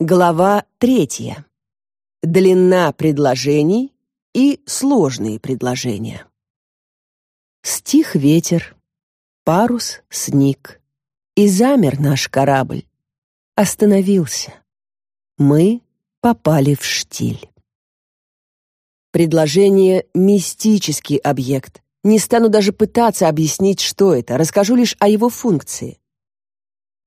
Глава третья. Длина предложений и сложные предложения. Стих ветер, парус сник, и замер наш корабль. Остановился. Мы попали в штиль. Предложение — мистический объект. Не стану даже пытаться объяснить, что это, расскажу лишь о его функции.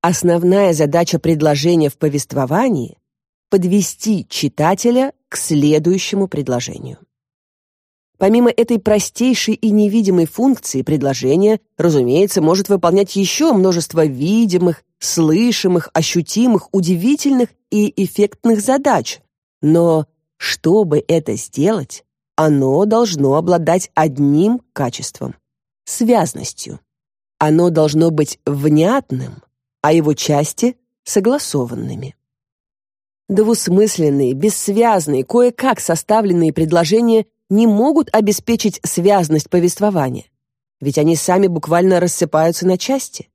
Основная задача предложения в повествовании — подвести читателя к следующему предложению. Помимо этой простейшей и невидимой функции предложение, разумеется, может выполнять еще множество видимых, слышимых, ощутимых, удивительных и эффектных задач. Но чтобы это сделать, оно должно обладать одним качеством — связностью. Оно должно быть внятным, а его части — согласованными. Двусмысленные, бессвязные, кое-как составленные предложения не могут обеспечить связность повествования, ведь они сами буквально рассыпаются на части.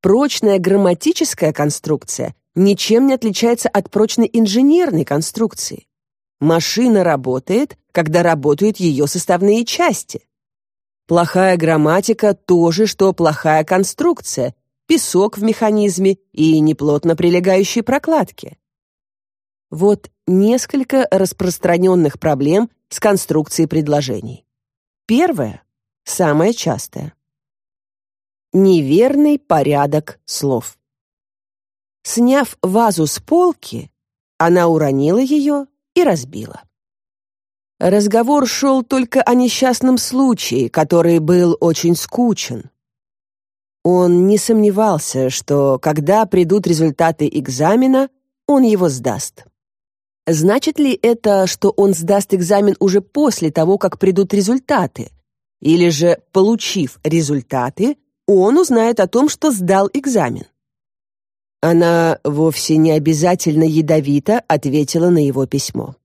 Прочная грамматическая конструкция ничем не отличается от прочной инженерной конструкции. Машина работает, когда работают ее составные части. Плохая грамматика — то же, что плохая конструкция, песок в механизме и неплотно прилегающие прокладки. Вот несколько распространенных проблем с конструкцией предложений. Первое, самое частое. Неверный порядок слов. Сняв вазу с полки, она уронила ее и разбила. Разговор шел только о несчастном случае, который был очень скучен. Он не сомневался, что, когда придут результаты экзамена, он его сдаст. Значит ли это, что он сдаст экзамен уже после того, как придут результаты? Или же, получив результаты, он узнает о том, что сдал экзамен? Она вовсе не обязательно ядовито ответила на его письмо.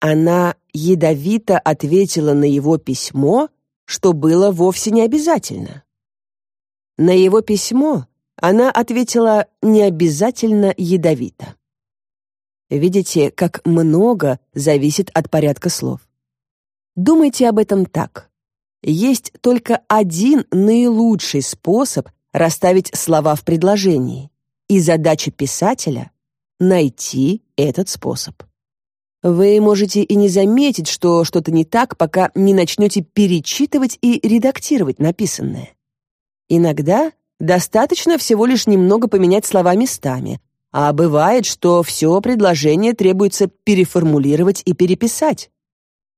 Она ядовито ответила на его письмо, что было вовсе не обязательно. На его письмо она ответила не обязательно ядовито. Видите, как много зависит от порядка слов. Думайте об этом так. Есть только один наилучший способ расставить слова в предложении, и задача писателя — найти этот способ. Вы можете и не заметить, что что-то не так, пока не начнете перечитывать и редактировать написанное. Иногда достаточно всего лишь немного поменять слова местами, а бывает, что все предложение требуется переформулировать и переписать.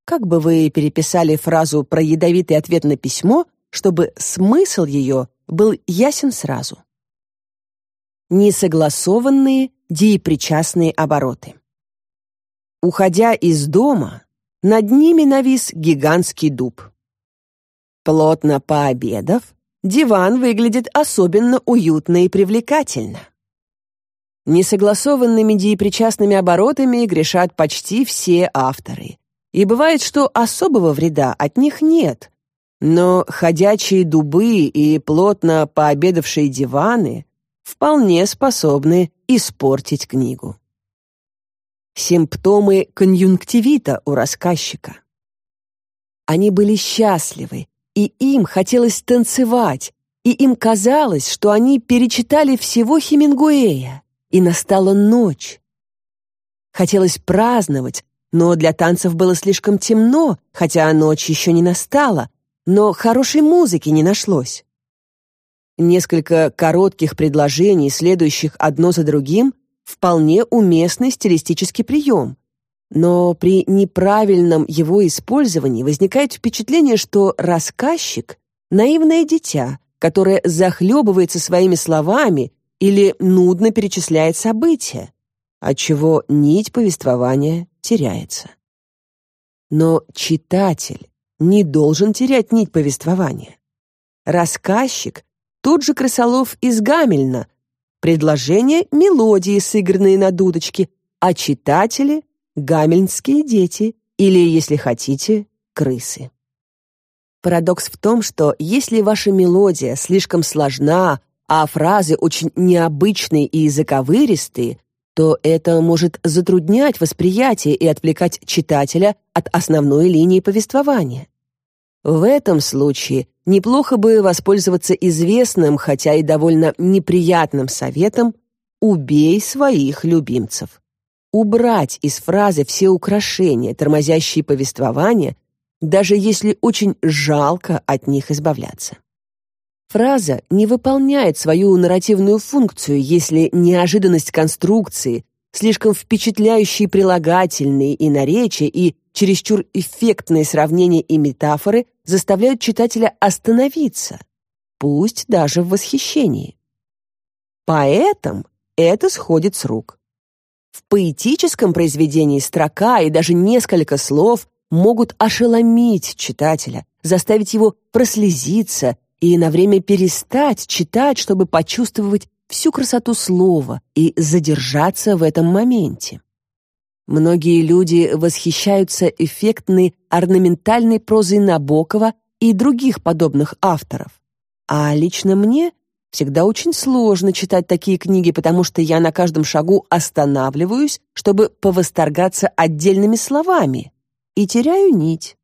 Как бы вы переписали фразу про ядовитый ответ на письмо, чтобы смысл ее был ясен сразу? Несогласованные деепричастные обороты. Уходя из дома, над ними навис гигантский дуб. Плотно пообедав, диван выглядит особенно уютно и привлекательно. Несогласованными деепричастными оборотами грешат почти все авторы. И бывает, что особого вреда от них нет. Но ходячие дубы и плотно пообедавшие диваны вполне способны испортить книгу. Симптомы конъюнктивита у рассказчика. Они были счастливы, и им хотелось танцевать, и им казалось, что они перечитали всего Хемингуэя, и настала ночь. Хотелось праздновать, но для танцев было слишком темно, хотя ночь еще не настала, но хорошей музыки не нашлось. Несколько коротких предложений, следующих одно за другим, вполне уместный стилистический прием, но при неправильном его использовании возникает впечатление, что рассказчик — наивное дитя, которое захлебывается своими словами или нудно перечисляет события, отчего нить повествования теряется. Но читатель не должен терять нить повествования. Рассказчик — тот же крысолов из Гамельна, предложение — мелодии, сыгранные на дудочке, а читатели гамельнские дети или, если хотите, крысы. Парадокс в том, что если ваша мелодия слишком сложна, а фразы очень необычные и заковыристые, то это может затруднять восприятие и отвлекать читателя от основной линии повествования. В этом случае неплохо бы воспользоваться известным, хотя и довольно неприятным советом «убей своих любимцев». Убрать из фразы все украшения, тормозящие повествование, даже если очень жалко от них избавляться. Фраза не выполняет свою нарративную функцию, если неожиданность конструкции, слишком впечатляющие прилагательные и наречия и чересчур эффектные сравнения и метафоры заставляют читателя остановиться, пусть даже в восхищении. Поэтому это сходит с рук. В поэтическом произведении строка и даже несколько слов могут ошеломить читателя, заставить его прослезиться и на время перестать читать, чтобы почувствовать всю красоту слова и задержаться в этом моменте. Многие люди восхищаются эффектной орнаментальной прозой Набокова и других подобных авторов. А лично мне всегда очень сложно читать такие книги, потому что я на каждом шагу останавливаюсь, чтобы повосторгаться отдельными словами, и теряю нить.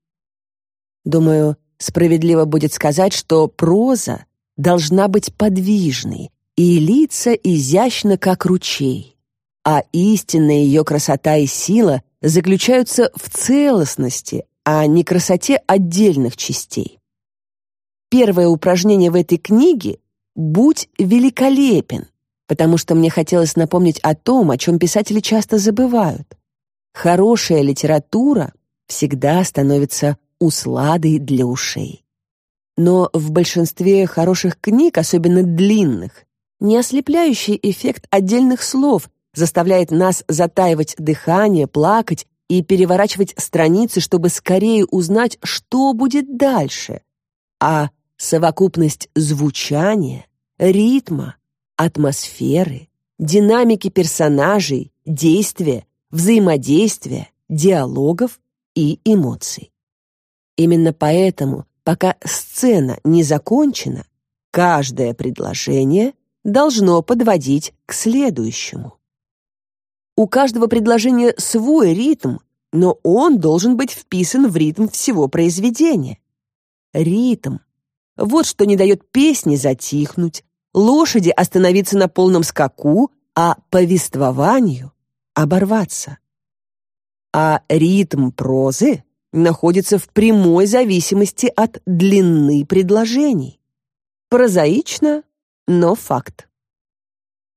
Думаю, Справедливо будет сказать, что проза должна быть подвижной и литься изящно, как ручей. А истинная ее красота и сила заключаются в целостности, а не красоте отдельных частей. Первое упражнение в этой книге «Будь великолепен», потому что мне хотелось напомнить о том, о чем писатели часто забывают. Хорошая литература всегда становится усладой для ушей. Но в большинстве хороших книг, особенно длинных, не ослепляющий эффект отдельных слов заставляет нас затаивать дыхание, плакать и переворачивать страницы, чтобы скорее узнать, что будет дальше. А совокупность звучания, ритма, атмосферы, динамики персонажей, действия, взаимодействия, диалогов и эмоций. Именно поэтому, пока сцена не закончена, каждое предложение должно подводить к следующему. У каждого предложения свой ритм, но он должен быть вписан в ритм всего произведения. Ритм. Вот что не дает песне затихнуть, лошади остановиться на полном скаку, а повествованию оборваться. А ритм прозы находится в прямой зависимости от длины предложений. Прозаично, но факт.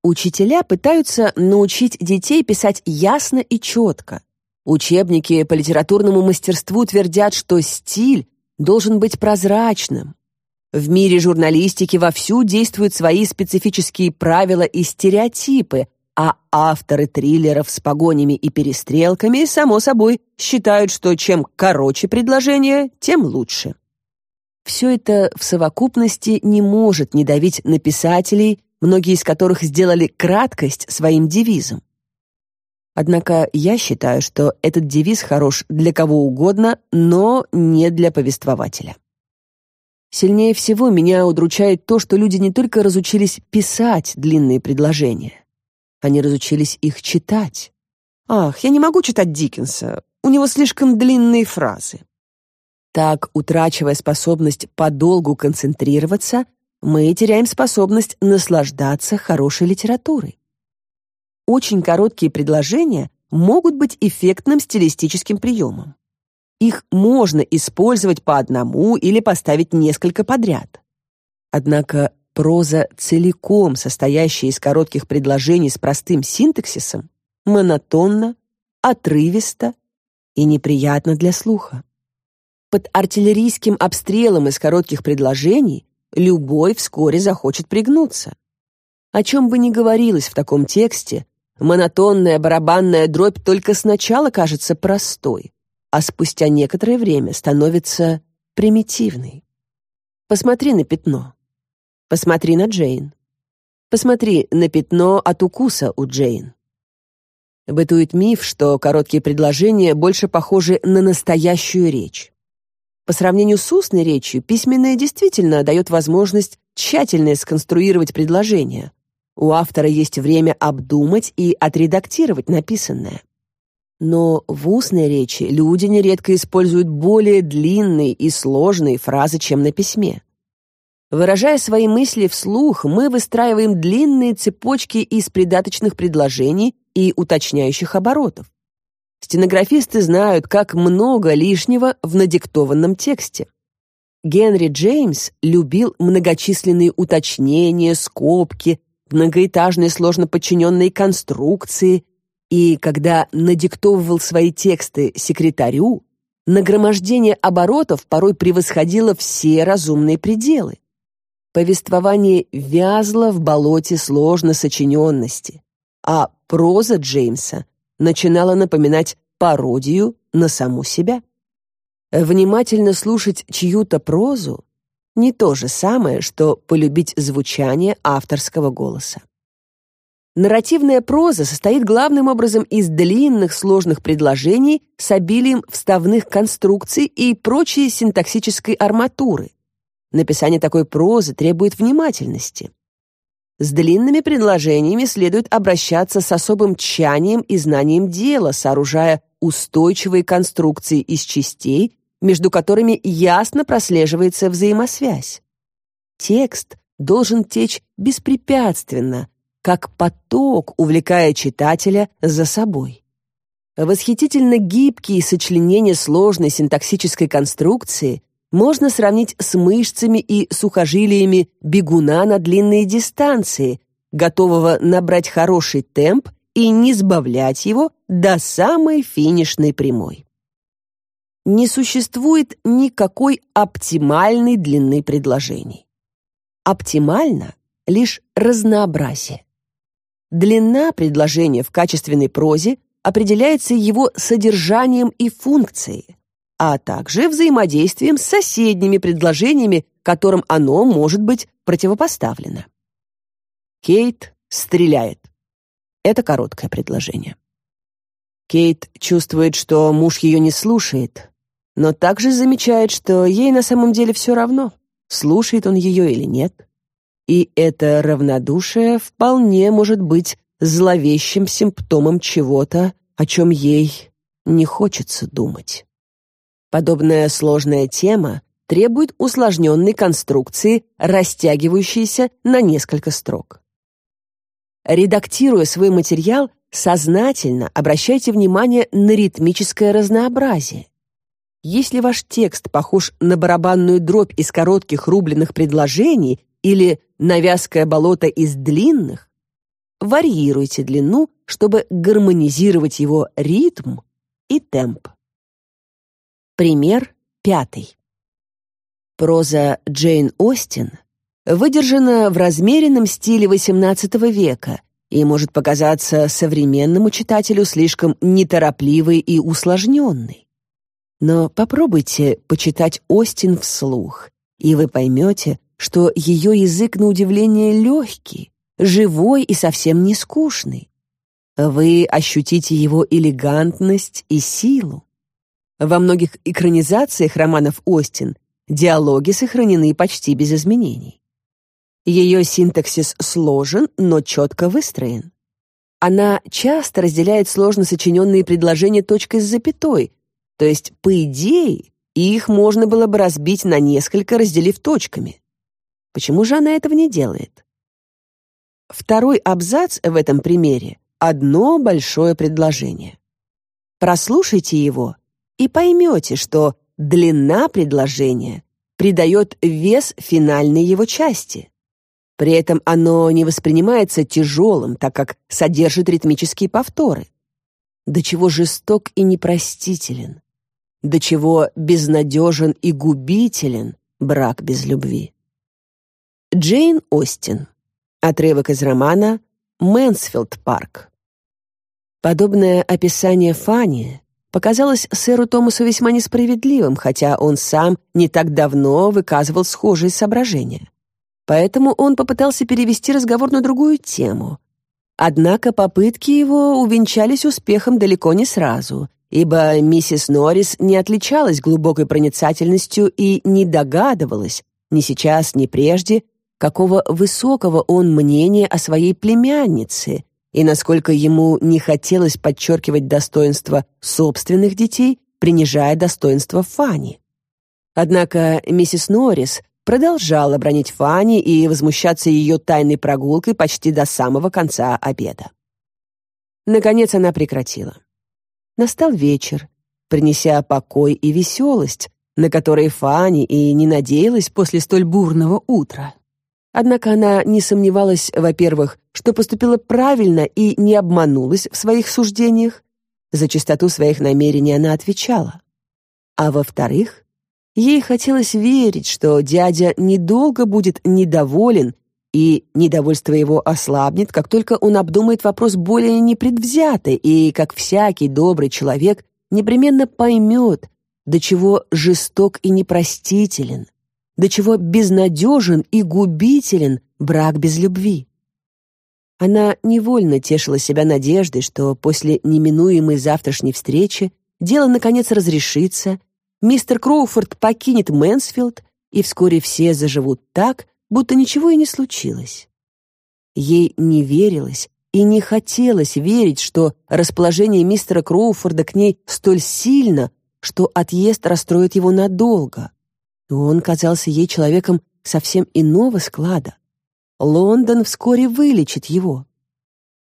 Учителя пытаются научить детей писать ясно и четко. Учебники по литературному мастерству твердят, что стиль должен быть прозрачным. В мире журналистики вовсю действуют свои специфические правила и стереотипы, а авторы триллеров с погонями и перестрелками, само собой, считают, что чем короче предложение, тем лучше. Все это в совокупности не может не давить на писателей, многие из которых сделали краткость своим девизом. Однако я считаю, что этот девиз хорош для кого угодно, но не для повествователя. Сильнее всего меня удручает то, что люди не только разучились писать длинные предложения, они разучились их читать. Ах, я не могу читать Диккенса. У него слишком длинные фразы. Так, утрачивая способность подолгу концентрироваться, мы теряем способность наслаждаться хорошей литературой. Очень короткие предложения могут быть эффектным стилистическим приемом. Их можно использовать по одному или поставить несколько подряд. Однако Проза, целиком состоящая из коротких предложений с простым синтаксисом, монотонна, отрывиста и неприятна для слуха. Под артиллерийским обстрелом из коротких предложений любой вскоре захочет пригнуться. О чем бы ни говорилось в таком тексте, монотонная барабанная дробь только сначала кажется простой, а спустя некоторое время становится примитивной. Посмотри на пятно. Посмотри на Джейн. Посмотри на пятно от укуса у Джейн. Бытует миф, что короткие предложения больше похожи на настоящую речь. По сравнению с устной речью, письменная действительно дает возможность тщательно сконструировать предложение. У автора есть время обдумать и отредактировать написанное. Но в устной речи люди нередко используют более длинные и сложные фразы, чем на письме. Выражая свои мысли вслух, мы выстраиваем длинные цепочки из придаточных предложений и уточняющих оборотов. Стенографисты знают, как много лишнего в надиктованном тексте. Генри Джеймс любил многочисленные уточнения, скобки, многоэтажные сложно подчиненные конструкции, и когда надиктовывал свои тексты секретарю, нагромождение оборотов порой превосходило все разумные пределы. Повествование вязло в болоте сложно сочиненности, а проза Джеймса начинала напоминать пародию на саму себя. Внимательно слушать чью-то прозу не то же самое, что полюбить звучание авторского голоса. Нарративная проза состоит главным образом из длинных сложных предложений с обилием вставных конструкций и прочей синтаксической арматуры. Написание такой прозы требует внимательности. С длинными предложениями следует обращаться с особым тщанием и знанием дела, сооружая устойчивые конструкции из частей, между которыми ясно прослеживается взаимосвязь. Текст должен течь беспрепятственно, как поток, увлекая читателя за собой. Восхитительно гибкие сочленения сложной синтаксической конструкции можно сравнить с мышцами и сухожилиями бегуна на длинные дистанции, готового набрать хороший темп и не сбавлять его до самой финишной прямой не существует никакой оптимальной длины предложений. Оптимально лишь разнообразие. Длина предложения в качественной прозе определяется его содержанием и функцией, а также взаимодействием с соседними предложениями, которым оно может быть противопоставлено. Кейт стреляет. Это короткое предложение. Кейт чувствует, что муж ее не слушает, но также замечает, что ей на самом деле все равно, слушает он ее или нет. И это равнодушие вполне может быть зловещим симптомом чего-то, о чем ей не хочется думать. Подобная сложная тема требует усложненной конструкции, растягивающейся на несколько строк. Редактируя свой материал, сознательно обращайте внимание на ритмическое разнообразие. Если ваш текст похож на барабанную дробь из коротких рубленых предложений или на вязкое болото из длинных, варьируйте длину, чтобы гармонизировать его ритм и темп. Пример пятый. Проза Джейн Остин выдержана в размеренном стиле XVIII века и может показаться современному читателю слишком неторопливой и усложненной. Но попробуйте почитать Остин вслух, и вы поймете, что ее язык на удивление легкий, живой и совсем не скучный. Вы ощутите его элегантность и силу. Во многих экранизациях романов Остин диалоги сохранены почти без изменений. Ее синтаксис сложен, но четко выстроен. Она часто разделяет сложно сочиненные предложения точкой с запятой, то есть, по идее, их можно было бы разбить на несколько, разделив точками. Почему же она этого не делает? Второй абзац в этом примере — одно большое предложение. Прослушайте его и поймете, что длина предложения придает вес финальной его части. При этом оно не воспринимается тяжелым, так как содержит ритмические повторы. До чего жесток и непростителен до чего безнадежен и губителен брак без любви. Джейн Остин. Отрывок из романа «Мэнсфилд парк». Подобное описание Фанни показалось сэру Томасу весьма несправедливым, хотя он сам не так давно выказывал схожие соображения. Поэтому он попытался перевести разговор на другую тему. Однако попытки его увенчались успехом далеко не сразу — ибо миссис Норрис не отличалась глубокой проницательностью и не догадывалась, ни сейчас, ни прежде, какого высокого он мнения о своей племяннице и насколько ему не хотелось подчеркивать достоинство собственных детей, принижая достоинство Фанни. Однако миссис Норрис продолжала бронить Фанни и возмущаться ее тайной прогулкой почти до самого конца обеда. Наконец она прекратила. Настал вечер, принеся покой и веселость, на которые Фанни и не надеялась после столь бурного утра. Однако она не сомневалась, во-первых, что поступила правильно и не обманулась в своих суждениях, за чистоту своих намерений она отвечала. А во-вторых, ей хотелось верить, что дядя недолго будет недоволен, и недовольство его ослабнет, как только он обдумает вопрос более непредвзято и, как всякий добрый человек, непременно поймет, до чего жесток и непростителен, до чего безнадежен и губителен брак без любви. Она невольно тешила себя надеждой, что после неминуемой завтрашней встречи дело наконец разрешится, мистер Кроуфорд покинет Мэнсфилд, и вскоре все заживут так, будто ничего и не случилось. Ей не верилось и не хотелось верить, что расположение мистера Кроуфорда к ней столь сильно, что отъезд расстроит его надолго. Он казался ей человеком совсем иного склада. Лондон вскоре вылечит его.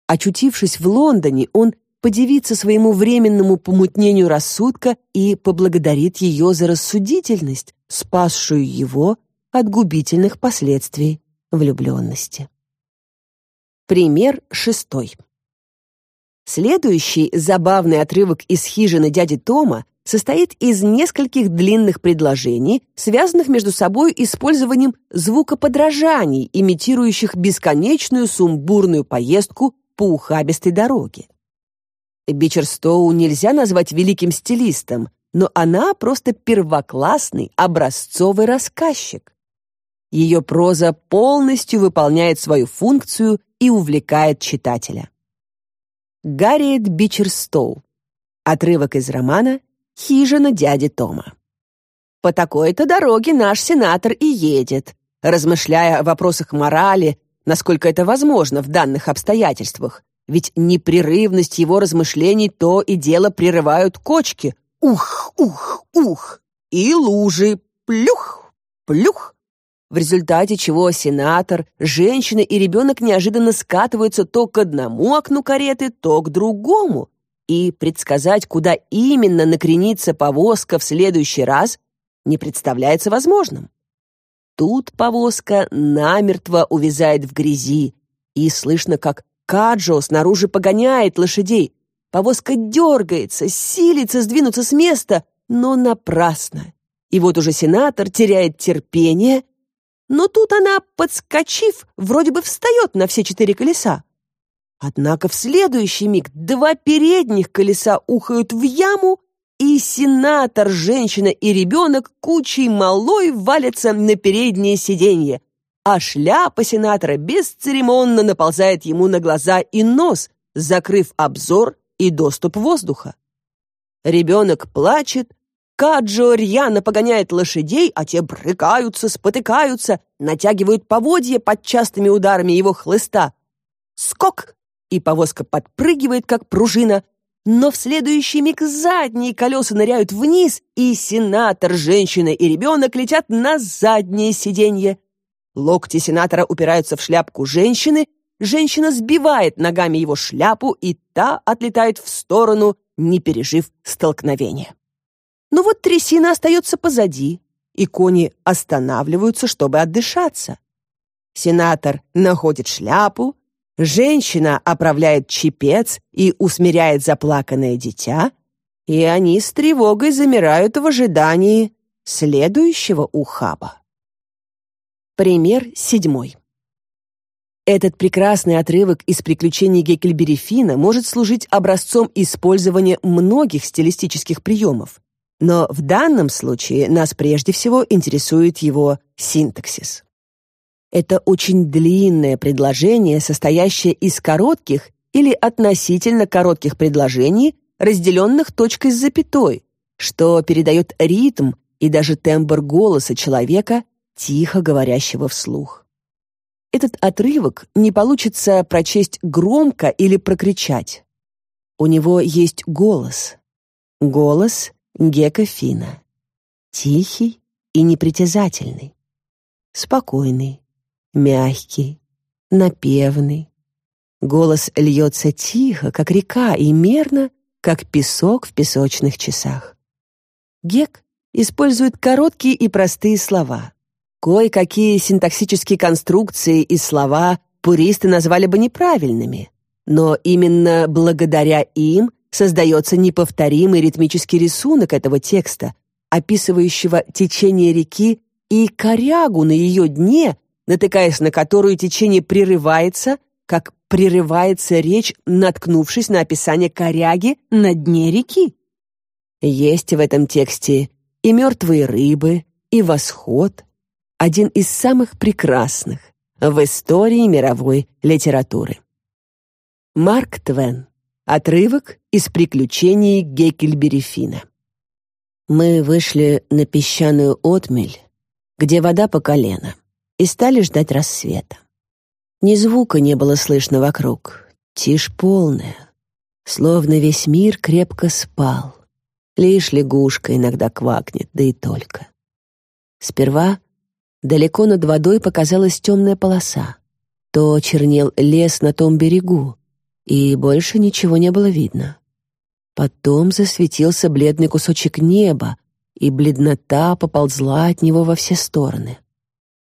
Очутившись в Лондоне, он подивится своему временному помутнению рассудка и поблагодарит ее за рассудительность, спасшую его от губительных последствий влюбленности. Пример шестой. Следующий забавный отрывок из хижины дяди Тома состоит из нескольких длинных предложений, связанных между собой использованием звукоподражаний, имитирующих бесконечную сумбурную поездку по ухабистой дороге. Бичерстоу нельзя назвать великим стилистом, но она просто первоклассный образцовый рассказчик. Ее проза полностью выполняет свою функцию и увлекает читателя. Гарриет Бичерстоу. Отрывок из романа хижина дяди Тома. По такой-то дороге наш сенатор и едет, размышляя о вопросах морали, насколько это возможно в данных обстоятельствах, ведь непрерывность его размышлений то и дело прерывают кочки. Ух, ух, ух! И лужи. Плюх, плюх. В результате чего сенатор, женщина и ребенок неожиданно скатываются то к одному окну кареты, то к другому, и предсказать, куда именно накренится повозка в следующий раз, не представляется возможным. Тут повозка намертво увязает в грязи, и слышно, как Каджо снаружи погоняет лошадей. Повозка дергается, силится сдвинуться с места, но напрасно. И вот уже сенатор теряет терпение, но тут она, подскочив, вроде бы встает на все четыре колеса. Однако в следующий миг два передних колеса ухают в яму, и сенатор, женщина и ребенок кучей малой валятся на переднее сиденье, а шляпа сенатора бесцеремонно наползает ему на глаза и нос, закрыв обзор и доступ воздуха. Ребенок плачет, Каджо рьяно погоняет лошадей, а те брыкаются, спотыкаются, натягивают поводья под частыми ударами его хлыста. Скок! и повозка подпрыгивает, как пружина, но в следующий миг задние колеса ныряют вниз, и сенатор, женщина и ребенок летят на заднее сиденье. Локти сенатора упираются в шляпку женщины, женщина сбивает ногами его шляпу, и та отлетает в сторону, не пережив столкновения. Но вот трясина остается позади, и кони останавливаются, чтобы отдышаться. Сенатор находит шляпу, Женщина оправляет чепец и усмиряет заплаканное дитя, и они с тревогой замирают в ожидании следующего ухаба. Пример седьмой. Этот прекрасный отрывок из приключений Геккельбери Фина может служить образцом использования многих стилистических приемов, но в данном случае нас прежде всего интересует его синтаксис. Это очень длинное предложение, состоящее из коротких или относительно коротких предложений, разделенных точкой с запятой, что передает ритм и даже тембр голоса человека, тихо говорящего вслух. этот отрывок не получится прочесть громко или прокричать. У него есть голос. Голос Гека Фина. Тихий и непритязательный. Спокойный, мягкий, напевный. Голос льется тихо, как река, и мерно, как песок в песочных часах. Гек использует короткие и простые слова. Кое-какие синтаксические конструкции и слова пуристы назвали бы неправильными, но именно благодаря им создается неповторимый ритмический рисунок этого текста, описывающего течение реки и корягу на ее дне, натыкаясь на которую течение прерывается, как прерывается речь, наткнувшись на описание коряги на дне реки. Есть в этом тексте и мертвые рыбы, и восход, один из самых прекрасных в истории мировой литературы. Марк Твен. Отрывок из приключений Геккельбери Фина. Мы вышли на песчаную отмель, где вода по колено, и стали ждать рассвета. Ни звука не было слышно вокруг, тишь полная, словно весь мир крепко спал. Лишь лягушка иногда квакнет, да и только. Сперва далеко над водой показалась темная полоса. То чернел лес на том берегу, и больше ничего не было видно. Потом засветился бледный кусочек неба, и бледнота поползла от него во все стороны.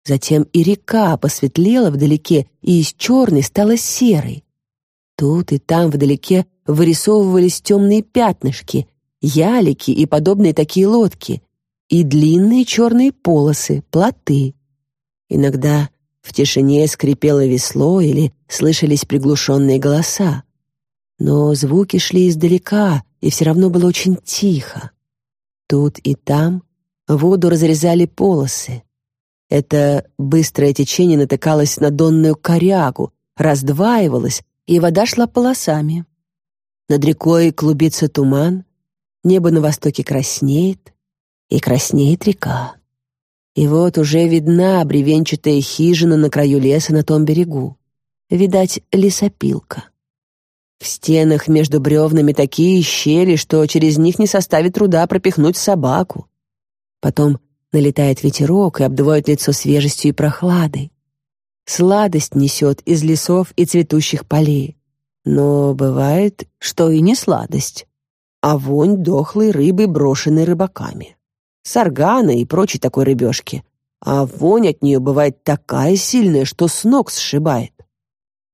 Затем и река посветлела вдалеке, и из черной стала серой. Тут и там вдалеке вырисовывались темные пятнышки, ялики и подобные такие лодки, и длинные черные полосы, плоты. Иногда в тишине скрипело весло или слышались приглушенные голоса. Но звуки шли издалека, и все равно было очень тихо. Тут и там воду разрезали полосы. Это быстрое течение натыкалось на донную корягу, раздваивалось, и вода шла полосами. Над рекой клубится туман, небо на востоке краснеет, и краснеет река. И вот уже видна бревенчатая хижина на краю леса на том берегу. Видать, лесопилка. В стенах между бревнами такие щели, что через них не составит труда пропихнуть собаку. Потом налетает ветерок и обдувает лицо свежестью и прохладой. Сладость несет из лесов и цветущих полей. Но бывает, что и не сладость, а вонь дохлой рыбы, брошенной рыбаками саргана и прочей такой рыбешки. А вонь от нее бывает такая сильная, что с ног сшибает.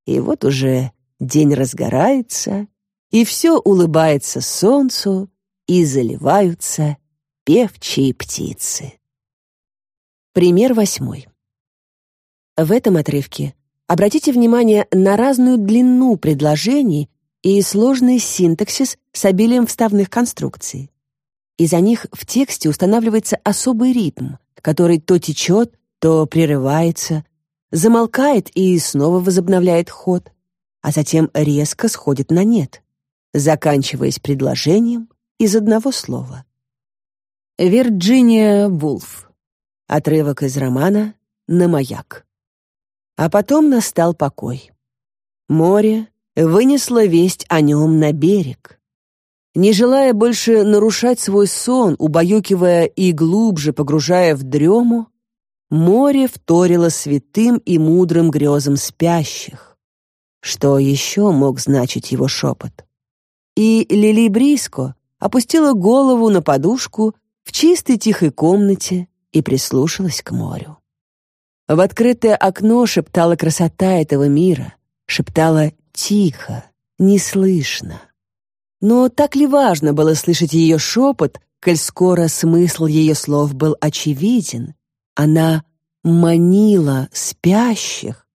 И вот уже день разгорается, и все улыбается солнцу, и заливаются певчие птицы. Пример восьмой. В этом отрывке обратите внимание на разную длину предложений и сложный синтаксис с обилием вставных конструкций. Из-за них в тексте устанавливается особый ритм, который то течет, то прерывается, замолкает и снова возобновляет ход, а затем резко сходит на нет, заканчиваясь предложением из одного слова. Вирджиния Вулф. Отрывок из романа «На маяк». А потом настал покой. Море вынесло весть о нем на берег. Не желая больше нарушать свой сон, убаюкивая и глубже погружая в дрему, море вторило святым и мудрым грезам спящих. Что еще мог значить его шепот? И Лили Бриско опустила голову на подушку в чистой тихой комнате и прислушалась к морю. В открытое окно шептала красота этого мира, шептала тихо, неслышно. Но так ли важно было слышать ее шепот, коль скоро смысл ее слов был очевиден? Она манила спящих,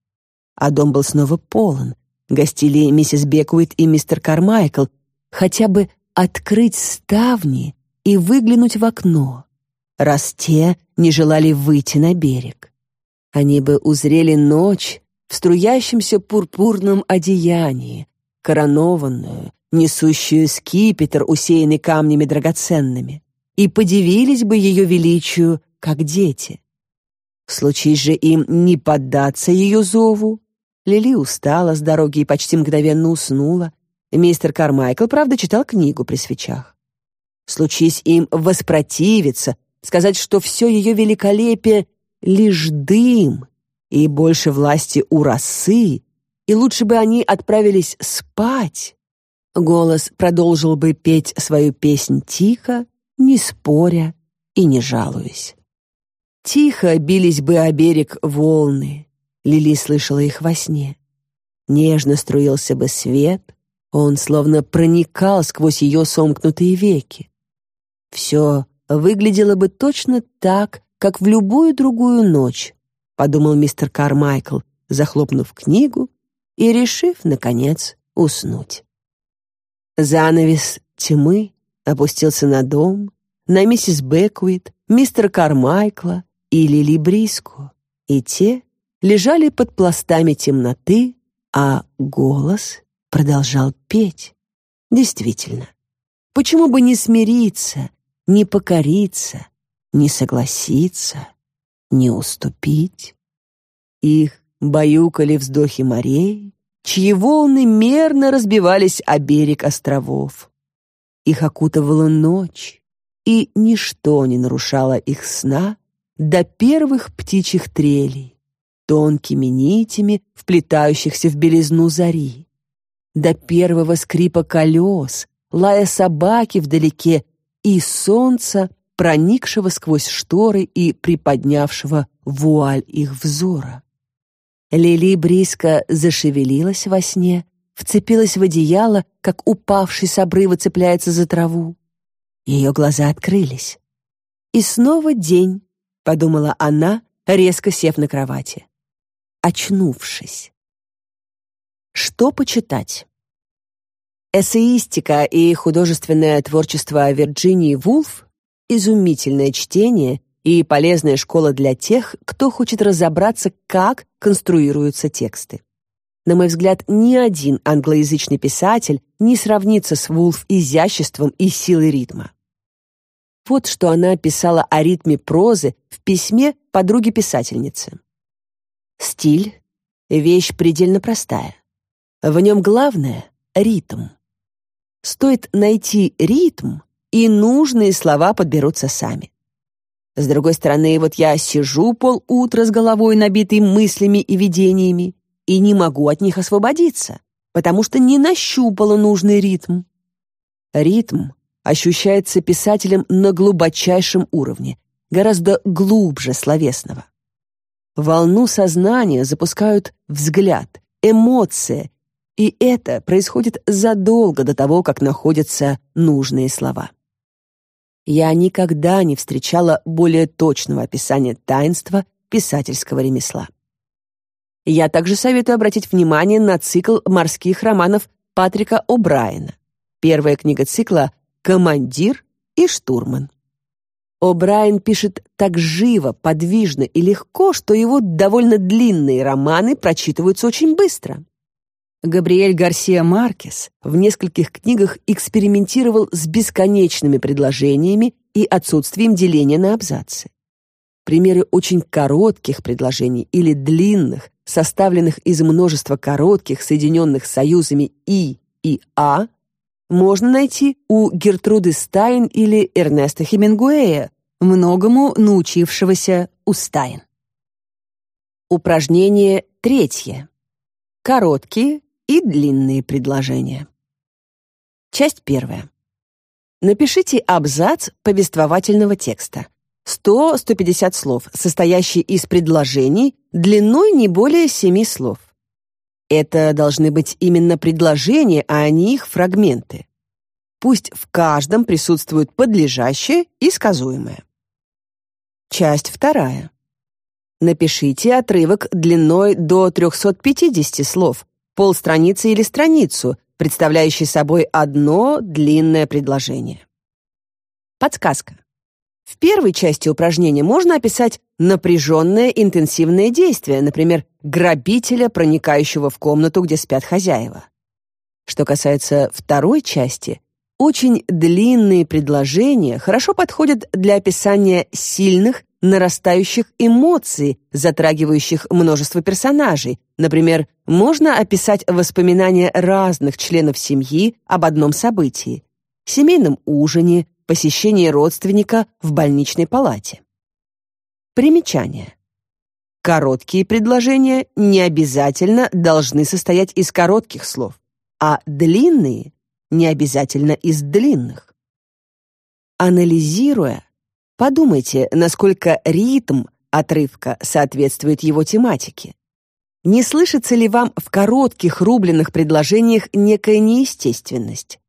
а дом был снова полон. Гостили миссис Бекуит и мистер Кармайкл, хотя бы открыть ставни и выглянуть в окно, раз те не желали выйти на берег. Они бы узрели ночь в струящемся пурпурном одеянии, коронованную, несущую скипетр, усеянный камнями драгоценными, и подивились бы ее величию, как дети. Случись же им не поддаться ее зову. Лили устала с дороги и почти мгновенно уснула. Мистер Кармайкл, правда, читал книгу при свечах. Случись им воспротивиться, сказать, что все ее великолепие — лишь дым, и больше власти у росы, и лучше бы они отправились спать. Голос продолжил бы петь свою песнь тихо, не споря и не жалуясь. Тихо бились бы о берег волны. Лили слышала их во сне. Нежно струился бы свет, он словно проникал сквозь ее сомкнутые веки. Все выглядело бы точно так, как в любую другую ночь, подумал мистер Кармайкл, захлопнув книгу и решив, наконец, уснуть. Занавес тьмы опустился на дом, на миссис Бэквит, мистера Кармайкла и Лили Бриску, и те лежали под пластами темноты, а голос продолжал петь. Действительно, почему бы не смириться, не покориться, не согласиться, не уступить? Их баюкали вздохи морей, чьи волны мерно разбивались о берег островов. Их окутывала ночь, и ничто не нарушало их сна до первых птичьих трелей, тонкими нитями, вплетающихся в белизну зари, до первого скрипа колес, лая собаки вдалеке и солнца, проникшего сквозь шторы и приподнявшего вуаль их взора. Лили близко зашевелилась во сне, вцепилась в одеяло, как упавший с обрыва цепляется за траву. Ее глаза открылись. И снова день, подумала она, резко сев на кровати. Очнувшись. Что почитать? Эссеистика и художественное творчество Вирджинии Вулф — изумительное чтение и полезная школа для тех, кто хочет разобраться, как конструируются тексты. На мой взгляд, ни один англоязычный писатель не сравнится с Вулф изяществом и силой ритма. Вот что она писала о ритме прозы в письме подруге-писательницы. Стиль — вещь предельно простая. В нем главное — ритм. Стоит найти ритм, и нужные слова подберутся сами. С другой стороны, вот я сижу полутра с головой, набитой мыслями и видениями, и не могу от них освободиться, потому что не нащупала нужный ритм. Ритм ощущается писателем на глубочайшем уровне, гораздо глубже словесного. Волну сознания запускают взгляд, эмоция, и это происходит задолго до того, как находятся нужные слова. Я никогда не встречала более точного описания таинства писательского ремесла. Я также советую обратить внимание на цикл морских романов Патрика О'Брайена. Первая книга цикла «Командир и штурман». О'Брайен пишет так живо, подвижно и легко, что его довольно длинные романы прочитываются очень быстро. Габриэль Гарсия Маркес в нескольких книгах экспериментировал с бесконечными предложениями и отсутствием деления на абзацы. Примеры очень коротких предложений или длинных, составленных из множества коротких, соединенных союзами «и» и «а», можно найти у Гертруды Стайн или Эрнеста Хемингуэя, многому научившегося у Стайн. Упражнение третье. Короткие, и длинные предложения. Часть первая. Напишите абзац повествовательного текста. 100-150 слов, состоящий из предложений длиной не более 7 слов. Это должны быть именно предложения, а не их фрагменты. Пусть в каждом присутствует подлежащее и сказуемое. Часть вторая. Напишите отрывок длиной до 350 слов, полстраницы или страницу, представляющий собой одно длинное предложение. Подсказка. В первой части упражнения можно описать напряженное интенсивное действие, например, грабителя, проникающего в комнату, где спят хозяева. Что касается второй части, очень длинные предложения хорошо подходят для описания сильных нарастающих эмоций, затрагивающих множество персонажей. Например, можно описать воспоминания разных членов семьи об одном событии – семейном ужине, посещении родственника в больничной палате. Примечание. Короткие предложения не обязательно должны состоять из коротких слов, а длинные не обязательно из длинных. Анализируя, подумайте, насколько ритм отрывка соответствует его тематике. Не слышится ли вам в коротких рубленных предложениях некая неестественность?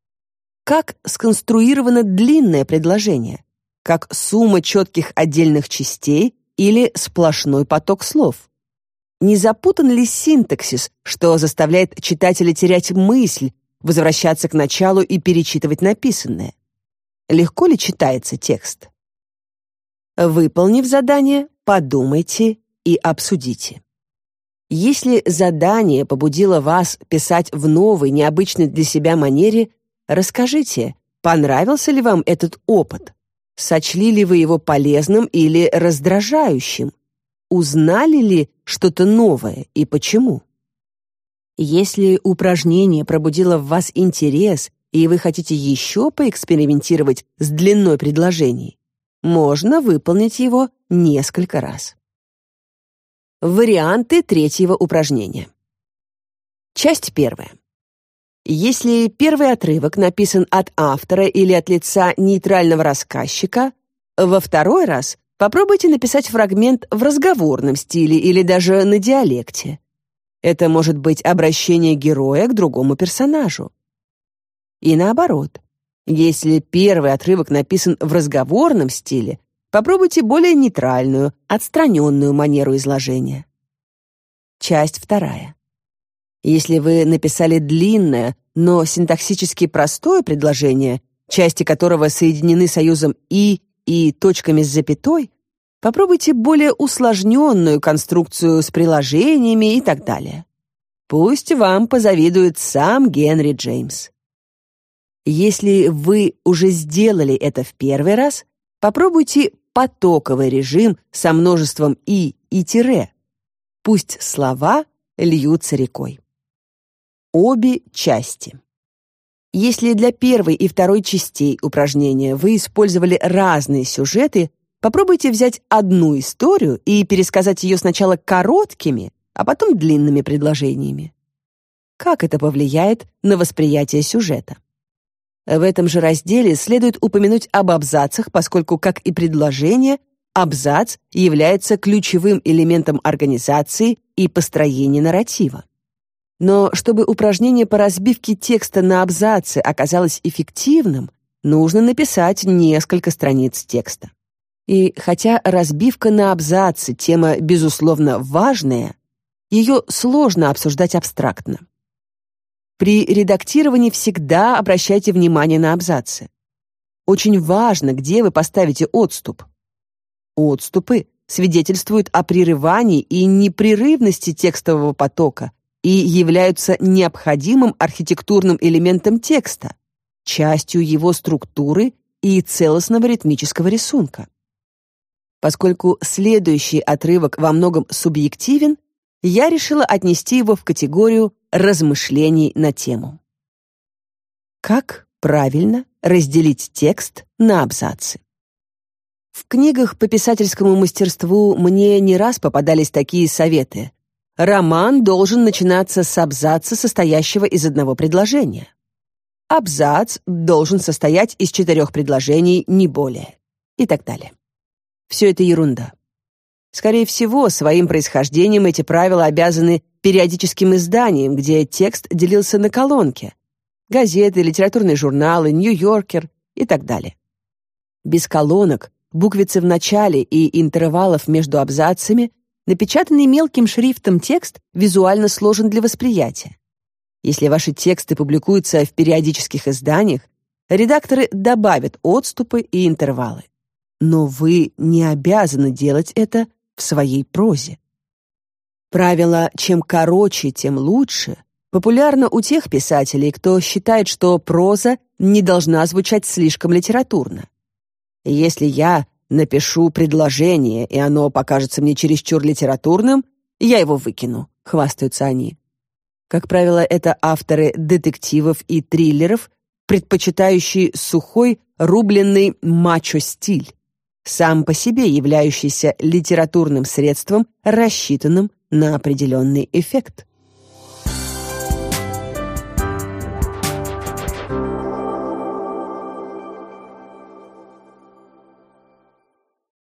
Как сконструировано длинное предложение? Как сумма четких отдельных частей или сплошной поток слов? Не запутан ли синтаксис, что заставляет читателя терять мысль, возвращаться к началу и перечитывать написанное? Легко ли читается текст? Выполнив задание, подумайте и обсудите. Если задание побудило вас писать в новой, необычной для себя манере, расскажите, понравился ли вам этот опыт? Сочли ли вы его полезным или раздражающим? Узнали ли что-то новое и почему? Если упражнение пробудило в вас интерес, и вы хотите еще поэкспериментировать с длиной предложений, можно выполнить его несколько раз. Варианты третьего упражнения. Часть первая. Если первый отрывок написан от автора или от лица нейтрального рассказчика, во второй раз попробуйте написать фрагмент в разговорном стиле или даже на диалекте. Это может быть обращение героя к другому персонажу. И наоборот. Если первый отрывок написан в разговорном стиле, попробуйте более нейтральную, отстраненную манеру изложения. Часть вторая. Если вы написали длинное, но синтаксически простое предложение, части которого соединены союзом «и» и точками с запятой, попробуйте более усложненную конструкцию с приложениями и так далее. Пусть вам позавидует сам Генри Джеймс. Если вы уже сделали это в первый раз, попробуйте потоковый режим со множеством «и» и «тире». Пусть слова льются рекой обе части. Если для первой и второй частей упражнения вы использовали разные сюжеты, попробуйте взять одну историю и пересказать ее сначала короткими, а потом длинными предложениями. Как это повлияет на восприятие сюжета? В этом же разделе следует упомянуть об абзацах, поскольку, как и предложение, абзац является ключевым элементом организации и построения нарратива. Но чтобы упражнение по разбивке текста на абзацы оказалось эффективным, нужно написать несколько страниц текста. И хотя разбивка на абзацы — тема, безусловно, важная, ее сложно обсуждать абстрактно. При редактировании всегда обращайте внимание на абзацы. Очень важно, где вы поставите отступ. Отступы свидетельствуют о прерывании и непрерывности текстового потока, и являются необходимым архитектурным элементом текста, частью его структуры и целостного ритмического рисунка. Поскольку следующий отрывок во многом субъективен, я решила отнести его в категорию размышлений на тему. Как правильно разделить текст на абзацы? В книгах по писательскому мастерству мне не раз попадались такие советы, Роман должен начинаться с абзаца, состоящего из одного предложения. Абзац должен состоять из четырех предложений, не более. И так далее. Все это ерунда. Скорее всего, своим происхождением эти правила обязаны периодическим изданиям, где текст делился на колонки. Газеты, литературные журналы, Нью-Йоркер и так далее. Без колонок, буквицы в начале и интервалов между абзацами Напечатанный мелким шрифтом текст визуально сложен для восприятия. Если ваши тексты публикуются в периодических изданиях, редакторы добавят отступы и интервалы. Но вы не обязаны делать это в своей прозе. Правило «чем короче, тем лучше» популярно у тех писателей, кто считает, что проза не должна звучать слишком литературно. Если я Напишу предложение, и оно покажется мне чересчур литературным, я его выкину, хвастаются они. Как правило, это авторы детективов и триллеров, предпочитающие сухой, рубленный мачо-стиль, сам по себе являющийся литературным средством, рассчитанным на определенный эффект.